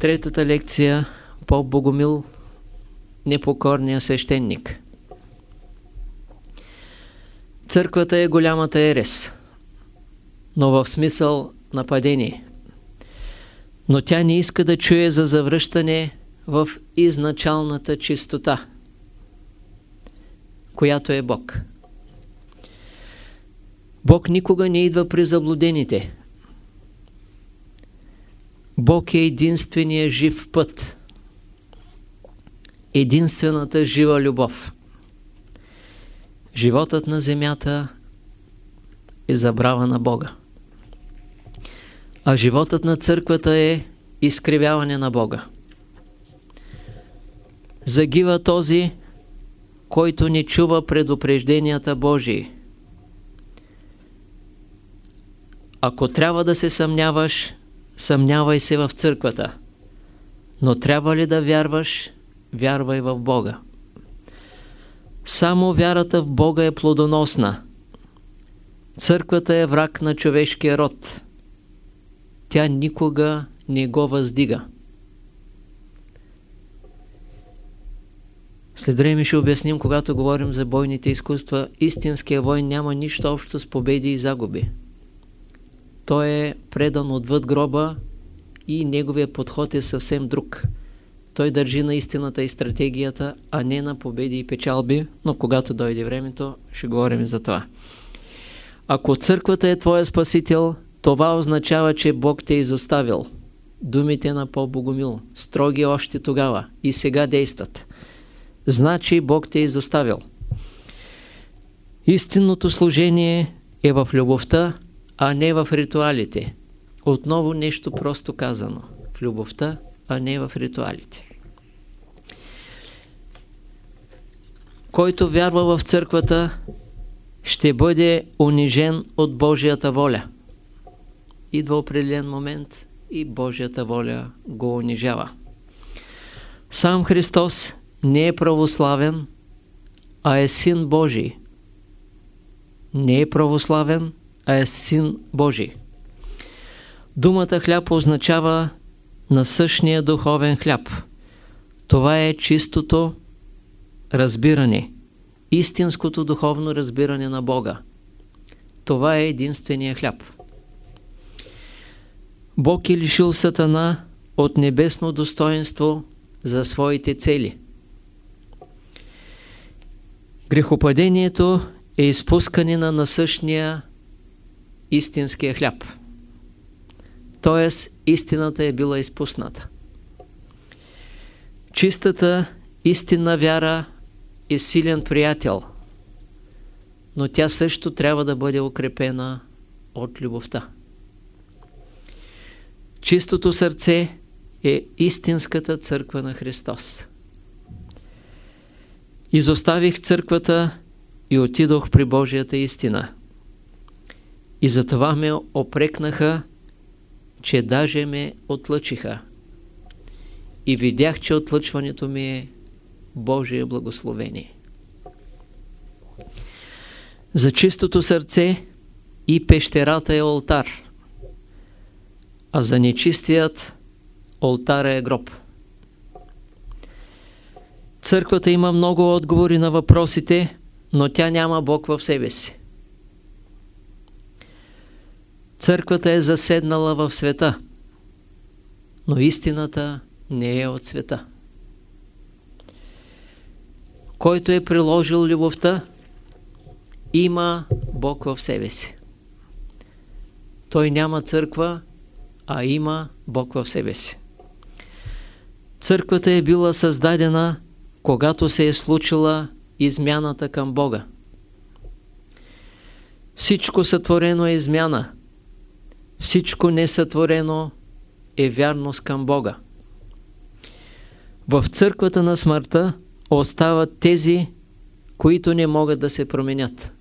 Третата лекция по Богомил непокорния свещеник. Църквата е голямата ерес, но в смисъл нападение. Но тя не иска да чуе за завръщане в изначалната чистота, която е Бог. Бог никога не идва при заблудените. Бог е единствения жив път. Единствената жива любов. Животът на земята е забрава на Бога. А животът на църквата е изкривяване на Бога. Загива този, който не чува предупрежденията Божии. Ако трябва да се съмняваш, съмнявай се в църквата. Но трябва ли да вярваш, вярвай в Бога. Само вярата в Бога е плодоносна. Църквата е враг на човешкия род. Тя никога не го въздига. След време ще обясним, когато говорим за бойните изкуства, истинския войн няма нищо общо с победи и загуби. Той е предан отвъд гроба и неговия подход е съвсем друг. Той държи на истината и стратегията, а не на победи и печалби, но когато дойде времето, ще говорим за това. Ако църквата е твоя спасител, това означава, че Бог те е изоставил. Думите на по-богомил, строги още тогава и сега действат. Значи Бог те е изоставил. Истинното служение е в любовта, а не в ритуалите. Отново нещо просто казано. В любовта, а не в ритуалите. Който вярва в църквата, ще бъде унижен от Божията воля. Идва определен момент и Божията воля го унижава. Сам Христос не е православен, а е Син Божий. Не е православен, а е Син Божий. Думата хляб означава насъщния духовен хляб. Това е чистото разбиране, истинското духовно разбиране на Бога. Това е единствения хляб. Бог е лишил Сатана от небесно достоинство за своите цели. Грехопадението е изпускане на насъщния истинския хляб. Тоест, истината е била изпусната. Чистата истинна вяра е силен приятел, но тя също трябва да бъде укрепена от любовта. Чистото сърце е истинската църква на Христос. Изоставих църквата и отидох при Божията истина. И затова ме опрекнаха, че даже ме отлъчиха. И видях, че отлъчването ми е Божие благословение. За чистото сърце и пещерата е олтар, а за нечистият олтара е гроб. Църквата има много отговори на въпросите, но тя няма Бог в себе си. Църквата е заседнала в света, но истината не е от света. Който е приложил любовта, има Бог в себе си. Той няма църква, а има Бог в себе си. Църквата е била създадена, когато се е случила измяната към Бога. Всичко сътворено е измяна. Всичко несътворено е вярност към Бога. В църквата на смъртта остават тези, които не могат да се променят.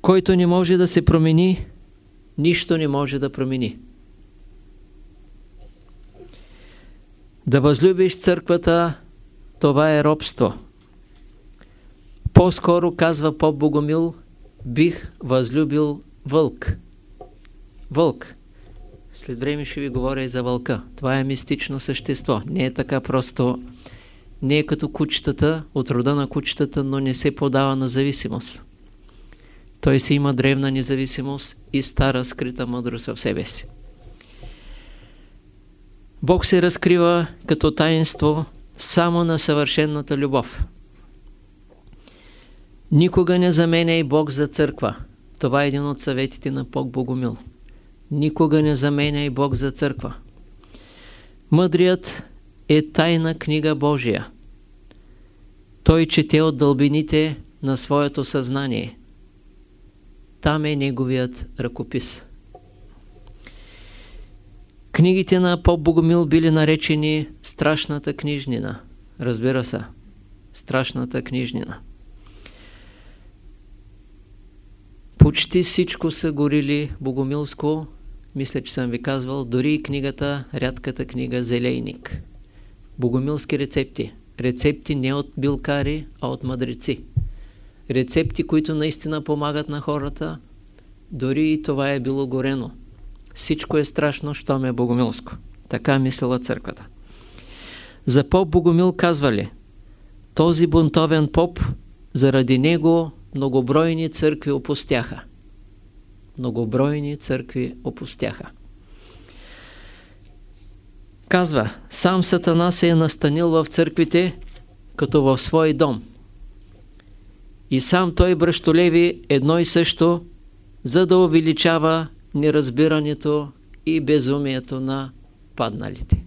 Който не може да се промени, нищо не може да промени. Да възлюбиш църквата, това е робство. По-скоро, казва поп Богомил, бих възлюбил вълк. Вълк. След време ще ви говоря и за вълка. Това е мистично същество. Не е така просто. Не е като кучетата, от рода на кучетата, но не се подава на зависимост. Той си има древна независимост и стара скрита мъдрост в себе си. Бог се разкрива като таинство само на съвършенната любов. Никога не заменяй Бог за църква. Това е един от съветите на Бог Богомил. Никога не заменяй Бог за църква. Мъдрият е тайна книга Божия. Той чете от дълбините на своето съзнание. Там е неговият ръкопис. Книгите на Поп Богомил били наречени Страшната книжнина. Разбира се, Страшната книжнина. Почти всичко са горили Богомилско, мисля, че съм ви казвал, дори и книгата, рядката книга Зелейник. Богомилски рецепти. Рецепти не от билкари, а от мъдреци. Рецепти, които наистина помагат на хората, дори и това е било горено. Всичко е страшно, щом е богомилско. Така мислила църквата. За поп Богомил казвали, този бунтовен поп, заради него многобройни църкви опустяха. Многобройни църкви опустяха. Казва, сам Сатана се е настанил в църквите, като в свой дом. И сам той бръщолеви едно и също, за да увеличава неразбирането и безумието на падналите.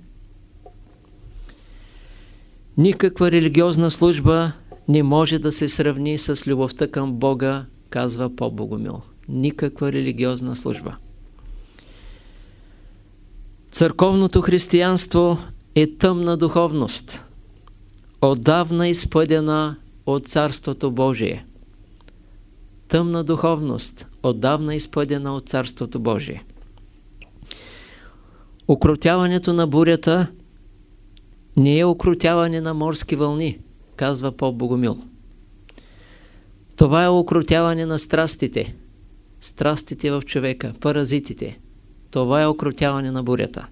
Никаква религиозна служба не може да се сравни с любовта към Бога, казва по-богомил. Никаква религиозна служба. Църковното християнство е тъмна духовност, отдавна изпъдена от Царството Божие. Тъмна духовност, отдавна изпъдена от Царството Божие. Окротяването на бурята не е окротяване на морски вълни, казва Поп Богомил. Това е окротяване на страстите. Страстите в човека, паразитите. Това е окротяване на бурята.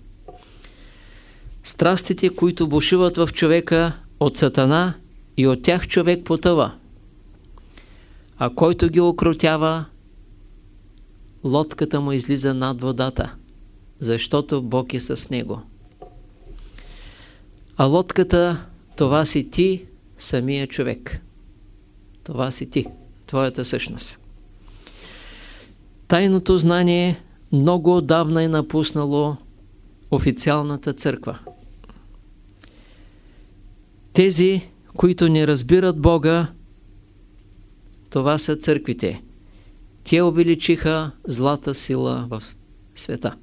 Страстите, които бушуват в човека от сатана и от тях човек потъва. А който ги окротява, лодката му излиза над водата, защото Бог е с него. А лодката, това си ти, самия човек. Това си ти, твоята същност. Тайното знание много отдавна е напуснало официалната църква. Тези, които не разбират Бога, това са църквите. Те увеличиха злата сила в света.